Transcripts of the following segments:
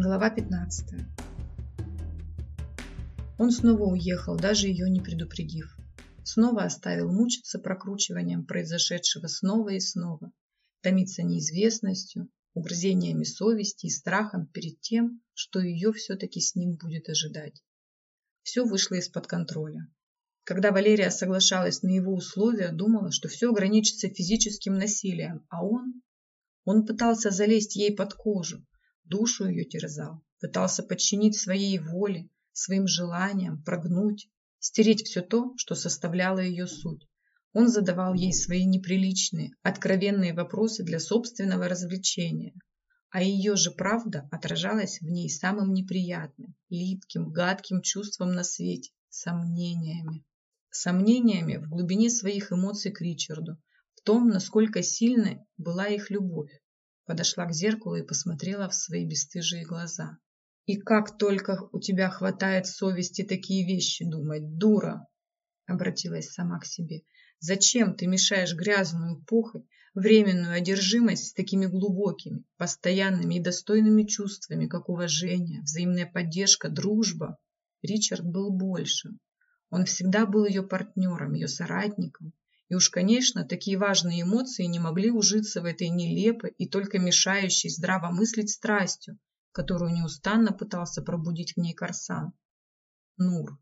Глава 15. Он снова уехал, даже ее не предупредив. Снова оставил мучиться прокручиванием произошедшего снова и снова, томиться неизвестностью, угрызениями совести и страхом перед тем, что ее все-таки с ним будет ожидать. Все вышло из-под контроля. Когда Валерия соглашалась на его условия, думала, что все ограничится физическим насилием, а он... Он пытался залезть ей под кожу, душу ее терзал, пытался подчинить своей воле, своим желаниям, прогнуть, стереть все то, что составляло ее суть. Он задавал ей свои неприличные, откровенные вопросы для собственного развлечения. А ее же правда отражалась в ней самым неприятным, липким, гадким чувством на свете – сомнениями. Сомнениями в глубине своих эмоций к Ричарду, в том, насколько сильной была их любовь, подошла к зеркалу и посмотрела в свои бесстыжие глаза. «И как только у тебя хватает совести такие вещи думать, дура!» Обратилась сама к себе. «Зачем ты мешаешь грязную похоть, временную одержимость с такими глубокими, постоянными и достойными чувствами, как уважение, взаимная поддержка, дружба?» Ричард был большим. Он всегда был ее партнером, ее соратником, и уж, конечно, такие важные эмоции не могли ужиться в этой нелепой и только мешающей здраво страстью, которую неустанно пытался пробудить в ней Корсан. Нур.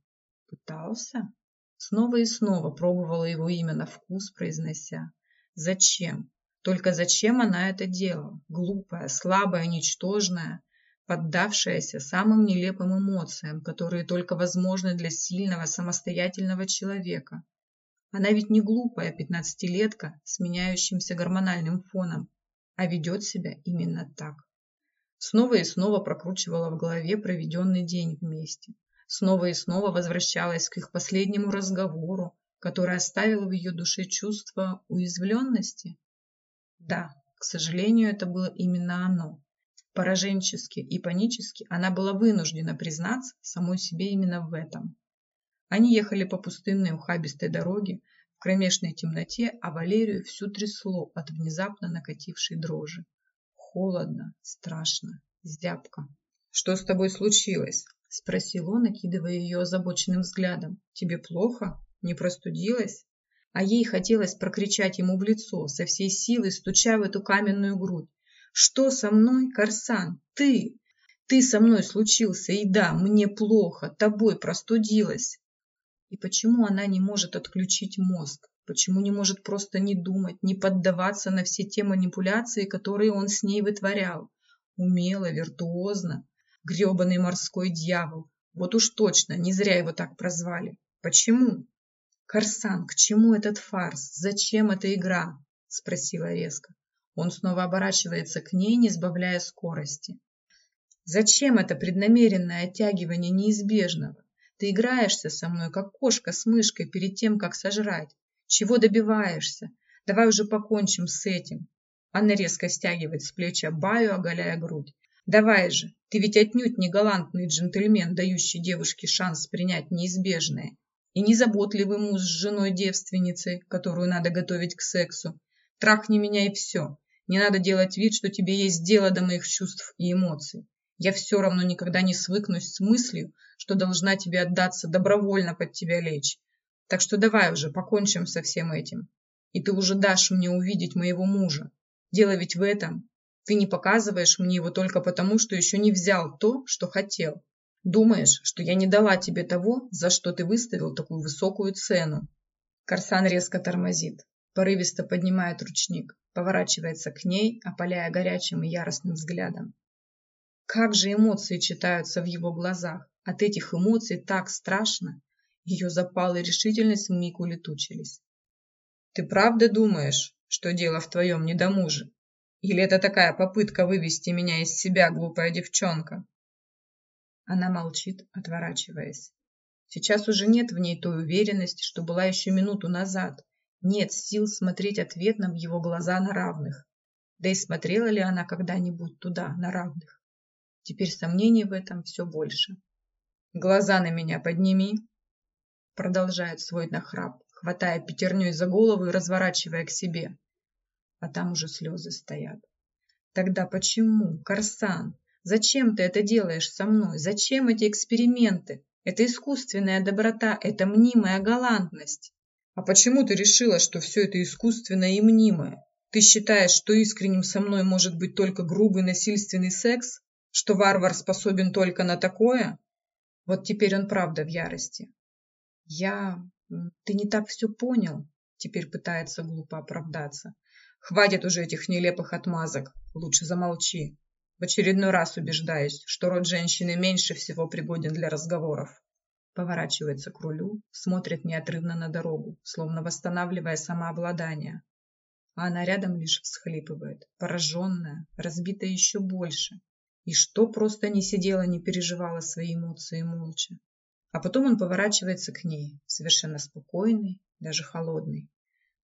Пытался? Снова и снова пробовала его имя на вкус, произнося. Зачем? Только зачем она это делала? Глупая, слабая, ничтожная, поддавшаяся самым нелепым эмоциям, которые только возможны для сильного, самостоятельного человека, она ведь не глупая пятнадцатилетка с меняющимся гормональным фоном, а ведет себя именно так. Снова и снова прокручивала в голове проведенный день вместе. Снова и снова возвращалась к их последнему разговору, который оставил в ее душе чувство уязвленности. Да, к сожалению, это было именно оно. Пораженчески и панически она была вынуждена признаться самой себе именно в этом. Они ехали по пустынной ухабистой дороге в кромешной темноте, а Валерию всю трясло от внезапно накатившей дрожи. Холодно, страшно, зябко. «Что с тобой случилось?» – спросил он, накидывая ее озабоченным взглядом. «Тебе плохо? Не простудилась?» А ей хотелось прокричать ему в лицо, со всей силы стуча в эту каменную грудь. «Что со мной, Корсан? Ты! Ты со мной случился, и да, мне плохо, тобой простудилась!» И почему она не может отключить мозг? Почему не может просто не думать, не поддаваться на все те манипуляции, которые он с ней вытворял? Умело, виртуозно. Гребаный морской дьявол. Вот уж точно, не зря его так прозвали. Почему? «Корсан, к чему этот фарс? Зачем эта игра?» – спросила резко. Он снова оборачивается к ней, не сбавляя скорости. «Зачем это преднамеренное оттягивание неизбежного? Ты играешься со мной, как кошка с мышкой, перед тем, как сожрать. Чего добиваешься? Давай уже покончим с этим. Она резко стягивает с плеча Баю, оголяя грудь. Давай же, ты ведь отнюдь не галантный джентльмен, дающий девушке шанс принять неизбежное. И не заботливый муж с женой-девственницей, которую надо готовить к сексу. Трахни меня и все. Не надо делать вид, что тебе есть дело до моих чувств и эмоций. Я все равно никогда не свыкнусь с мыслью, что должна тебе отдаться, добровольно под тебя лечь. Так что давай уже покончим со всем этим. И ты уже дашь мне увидеть моего мужа. Дело ведь в этом. Ты не показываешь мне его только потому, что еще не взял то, что хотел. Думаешь, что я не дала тебе того, за что ты выставил такую высокую цену. Корсан резко тормозит, порывисто поднимает ручник, поворачивается к ней, опаляя горячим и яростным взглядом. Как же эмоции читаются в его глазах. От этих эмоций так страшно. Ее запал и решительность вмиг улетучились. «Ты правда думаешь, что дело в твоем недомуже? Или это такая попытка вывести меня из себя, глупая девчонка?» Она молчит, отворачиваясь. Сейчас уже нет в ней той уверенности, что была еще минуту назад. Нет сил смотреть ответно в его глаза на равных. Да и смотрела ли она когда-нибудь туда, на равных? Теперь сомнений в этом все больше. «Глаза на меня подними!» Продолжает свой нахрап, хватая пятерней за голову и разворачивая к себе. А там уже слезы стоят. Тогда почему, Корсан, Зачем ты это делаешь со мной? Зачем эти эксперименты? Это искусственная доброта, это мнимая галантность. А почему ты решила, что все это искусственное и мнимое? Ты считаешь, что искренним со мной может быть только грубый насильственный секс? Что варвар способен только на такое? Вот теперь он правда в ярости. Я... Ты не так все понял. Теперь пытается глупо оправдаться. Хватит уже этих нелепых отмазок. Лучше замолчи. В очередной раз убеждаюсь, что род женщины меньше всего пригоден для разговоров. Поворачивается к рулю, смотрит неотрывно на дорогу, словно восстанавливая самообладание. А она рядом лишь всхлипывает, пораженная, разбитая еще больше. И что просто не сидела, не переживала свои эмоции молча. А потом он поворачивается к ней, совершенно спокойный, даже холодный.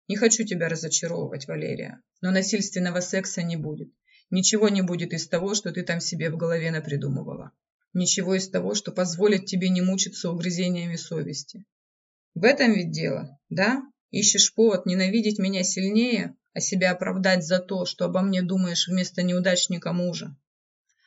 Не хочу тебя разочаровывать, Валерия, но насильственного секса не будет. Ничего не будет из того, что ты там себе в голове напридумывала. Ничего из того, что позволит тебе не мучиться угрызениями совести. В этом ведь дело, да? Ищешь повод ненавидеть меня сильнее, а себя оправдать за то, что обо мне думаешь вместо неудачника мужа.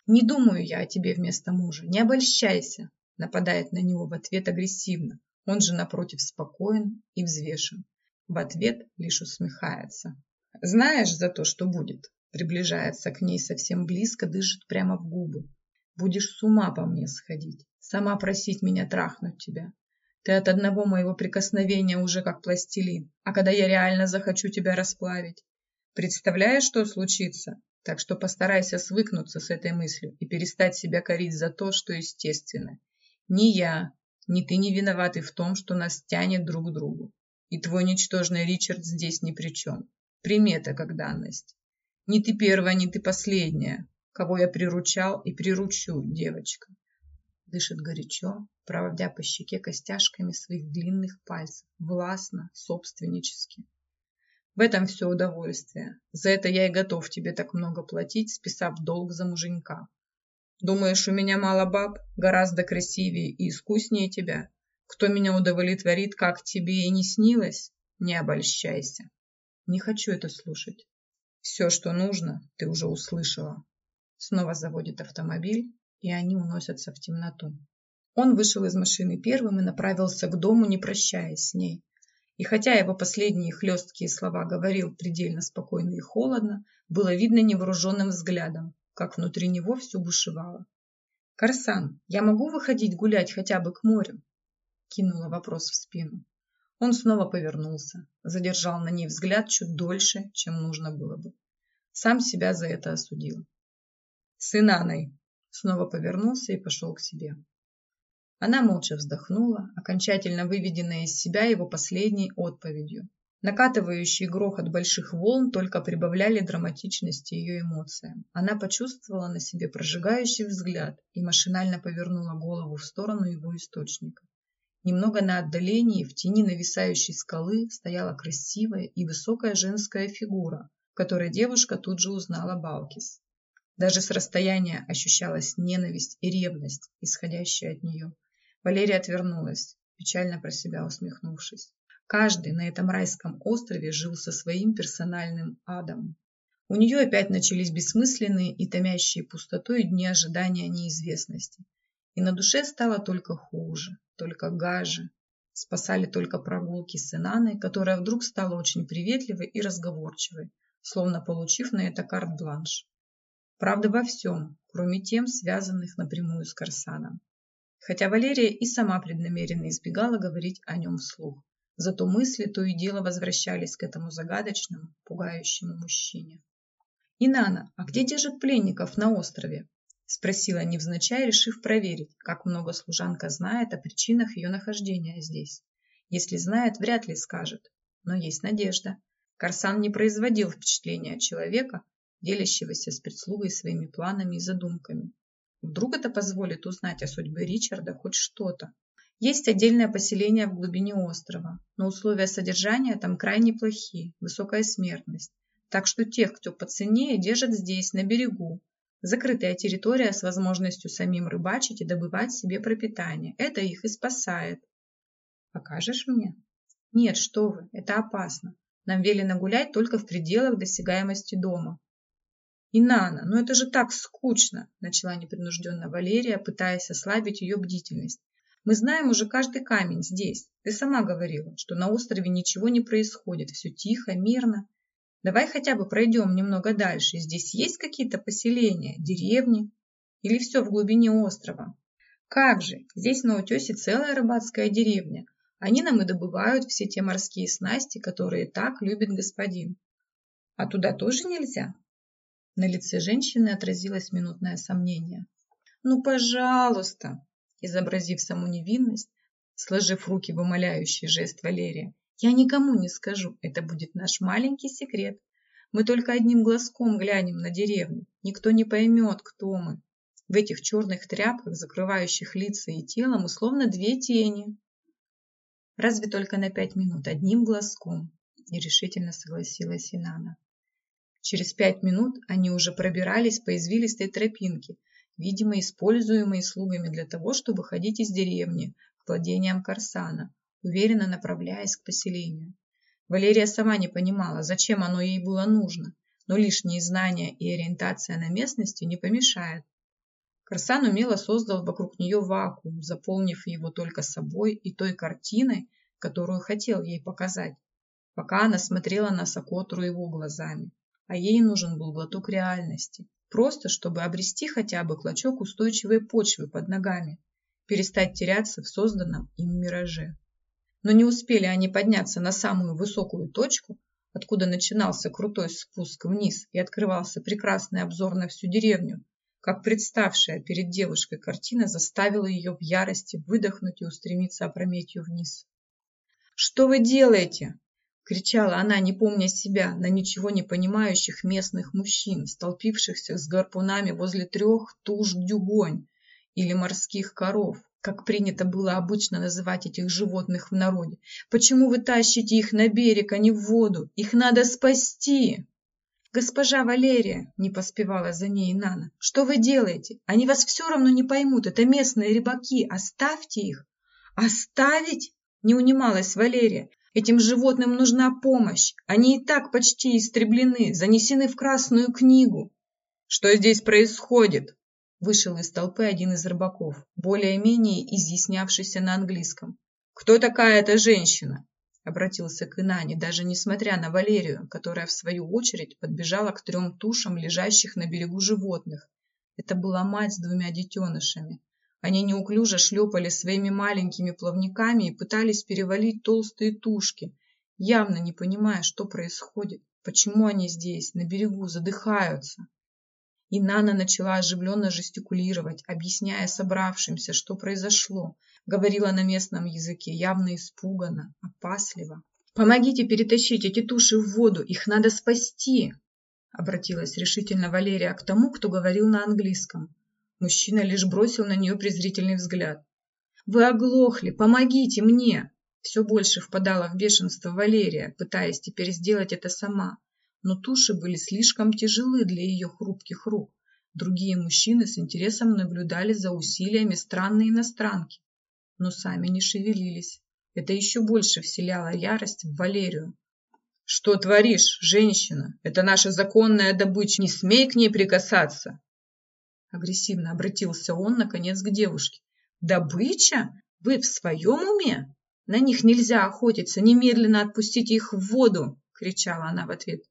Не думаю я о тебе вместо мужа, не обольщайся, нападает на него в ответ агрессивно. Он же, напротив, спокоен и взвешен. В ответ лишь усмехается. Знаешь за то, что будет? Приближается к ней совсем близко, дышит прямо в губы. Будешь с ума по мне сходить. Сама просить меня трахнуть тебя. Ты от одного моего прикосновения уже как пластилин. А когда я реально захочу тебя расплавить? Представляешь, что случится? Так что постарайся свыкнуться с этой мыслью и перестать себя корить за то, что естественно. Ни я, ни ты не виноваты в том, что нас тянет друг к другу. И твой ничтожный Ричард здесь ни при чем. Прими как данность. Не ты первая, не ты последняя, кого я приручал и приручу, девочка. Дышит горячо, проводя по щеке костяшками своих длинных пальцев, властно, собственнически. В этом все удовольствие. За это я и готов тебе так много платить, списав долг за муженька. Думаешь, у меня мало баб, гораздо красивее и искуснее тебя? Кто меня удовлетворит, как тебе и не снилось? Не обольщайся. Не хочу это слушать. Все, что нужно, ты уже услышала. Снова заводит автомобиль, и они уносятся в темноту. Он вышел из машины первым и направился к дому, не прощаясь с ней. И хотя его последние хлесткие слова говорил предельно спокойно и холодно, было видно невооруженным взглядом, как внутри него все бушевало. «Корсан, я могу выходить гулять хотя бы к морю?» Кинула вопрос в спину. Он снова повернулся, задержал на ней взгляд чуть дольше, чем нужно было бы. Сам себя за это осудил. «Сын Анной!» Снова повернулся и пошел к себе. Она молча вздохнула, окончательно выведенная из себя его последней отповедью. Накатывающий грохот больших волн только прибавляли драматичности ее эмоциям. Она почувствовала на себе прожигающий взгляд и машинально повернула голову в сторону его источника. Немного на отдалении, в тени нависающей скалы, стояла красивая и высокая женская фигура, в которой девушка тут же узнала Балкис. Даже с расстояния ощущалась ненависть и ревность, исходящая от нее. Валерия отвернулась, печально про себя усмехнувшись. Каждый на этом райском острове жил со своим персональным адом. У нее опять начались бессмысленные и томящие пустотой дни ожидания неизвестности. И на душе стало только хуже, только гаже. Спасали только прогулки с Инаной, которая вдруг стала очень приветливой и разговорчивой, словно получив на это карт-бланш. Правда во всем, кроме тем, связанных напрямую с Корсаном. Хотя Валерия и сама преднамеренно избегала говорить о нем вслух. Зато мысли то и дело возвращались к этому загадочному, пугающему мужчине. «Инана, а где держат пленников на острове?» Спросила невзначай, решив проверить, как много служанка знает о причинах ее нахождения здесь. Если знает, вряд ли скажет. Но есть надежда. Корсан не производил впечатления человека, делящегося с прислугой своими планами и задумками. Вдруг это позволит узнать о судьбе Ричарда хоть что-то. Есть отдельное поселение в глубине острова, но условия содержания там крайне плохие, высокая смертность. Так что тех, кто поценнее, держат здесь, на берегу, Закрытая территория с возможностью самим рыбачить и добывать себе пропитание. Это их и спасает. Покажешь мне? Нет, что вы, это опасно. Нам велено гулять только в пределах досягаемости дома. «Инана, ну это же так скучно!» – начала непринужденно Валерия, пытаясь ослабить ее бдительность. «Мы знаем уже каждый камень здесь. Ты сама говорила, что на острове ничего не происходит, все тихо, мирно. Давай хотя бы пройдем немного дальше. Здесь есть какие-то поселения, деревни? Или все в глубине острова?» «Как же! Здесь на утесе целая рыбацкая деревня. Они нам и добывают все те морские снасти, которые так любит господин. А туда тоже нельзя?» На лице женщины отразилось минутное сомнение. «Ну, пожалуйста!» Изобразив саму невинность, сложив руки в умоляющий жест Валерия, «Я никому не скажу, это будет наш маленький секрет. Мы только одним глазком глянем на деревню, никто не поймет, кто мы. В этих черных тряпках, закрывающих лица и тело, мы словно две тени». «Разве только на пять минут, одним глазком», – нерешительно согласилась Инана. Через пять минут они уже пробирались по извилистой тропинке, видимо, используемой слугами для того, чтобы ходить из деревни к владениям Корсана, уверенно направляясь к поселению. Валерия сама не понимала, зачем оно ей было нужно, но лишние знания и ориентация на местности не помешает. Корсан умело создал вокруг нее вакуум, заполнив его только собой и той картиной, которую хотел ей показать, пока она смотрела на Сокотру его глазами а ей нужен был глоток реальности. Просто, чтобы обрести хотя бы клочок устойчивой почвы под ногами, перестать теряться в созданном им мираже. Но не успели они подняться на самую высокую точку, откуда начинался крутой спуск вниз и открывался прекрасный обзор на всю деревню, как представшая перед девушкой картина заставила ее в ярости выдохнуть и устремиться опрометью вниз. «Что вы делаете?» Кричала она, не помня себя, на ничего не понимающих местных мужчин, столпившихся с гарпунами возле трех туш дюгонь или морских коров, как принято было обычно называть этих животных в народе. Почему вы тащите их на берег, а не в воду? Их надо спасти! «Госпожа Валерия!» – не поспевала за ней Нана. «Что вы делаете? Они вас все равно не поймут. Это местные рыбаки. Оставьте их!» «Оставить?» – не унималась Валерия. Этим животным нужна помощь. Они и так почти истреблены, занесены в Красную книгу. Что здесь происходит? Вышел из толпы один из рыбаков, более-менее изъяснявшийся на английском. Кто такая эта женщина? Обратился к Инане, даже несмотря на Валерию, которая в свою очередь подбежала к трем тушам, лежащих на берегу животных. Это была мать с двумя детенышами. Они неуклюже шлепали своими маленькими плавниками и пытались перевалить толстые тушки, явно не понимая, что происходит, почему они здесь, на берегу, задыхаются. И Нана начала оживленно жестикулировать, объясняя собравшимся, что произошло. Говорила на местном языке, явно испуганно, опасливо. «Помогите перетащить эти туши в воду, их надо спасти!» Обратилась решительно Валерия к тому, кто говорил на английском. Мужчина лишь бросил на нее презрительный взгляд. «Вы оглохли! Помогите мне!» Все больше впадала в бешенство Валерия, пытаясь теперь сделать это сама. Но туши были слишком тяжелы для ее хрупких рук. Другие мужчины с интересом наблюдали за усилиями странной иностранки, но сами не шевелились. Это еще больше вселяло ярость в Валерию. «Что творишь, женщина? Это наша законная добыча. Не смей к ней прикасаться!» Агрессивно обратился он, наконец, к девушке. «Добыча? Вы в своем уме? На них нельзя охотиться, немедленно отпустите их в воду!» — кричала она в ответ.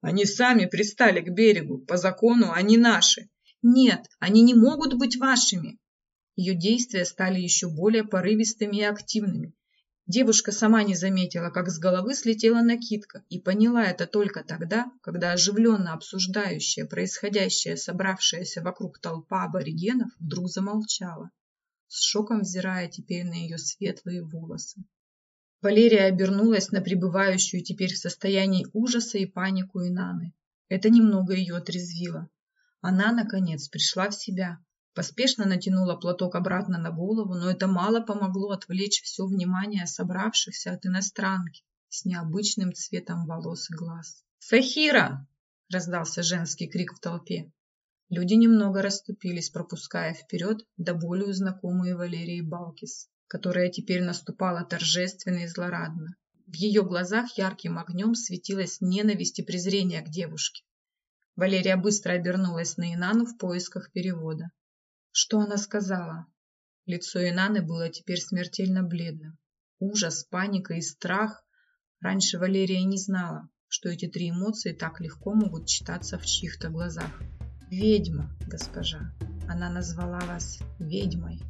«Они сами пристали к берегу, по закону они наши!» «Нет, они не могут быть вашими!» Ее действия стали еще более порывистыми и активными. Девушка сама не заметила, как с головы слетела накидка, и поняла это только тогда, когда оживленно обсуждающая происходящее собравшаяся вокруг толпа аборигенов вдруг замолчала, с шоком взирая теперь на ее светлые волосы. Валерия обернулась на пребывающую теперь в состоянии ужаса и панику Инаны. Это немного ее отрезвило. Она, наконец, пришла в себя Поспешно натянула платок обратно на голову, но это мало помогло отвлечь все внимание собравшихся от иностранки с необычным цветом волос и глаз. «Сахира!» – раздался женский крик в толпе. Люди немного расступились, пропуская вперед до более знакомые Валерии Балкис, которая теперь наступала торжественно и злорадно. В ее глазах ярким огнем светилась ненависть и презрение к девушке. Валерия быстро обернулась на Инану в поисках перевода. Что она сказала? Лицо Инаны было теперь смертельно бледным. Ужас, паника и страх. Раньше Валерия не знала, что эти три эмоции так легко могут читаться в чьих-то глазах. «Ведьма, госпожа. Она назвала вас ведьмой».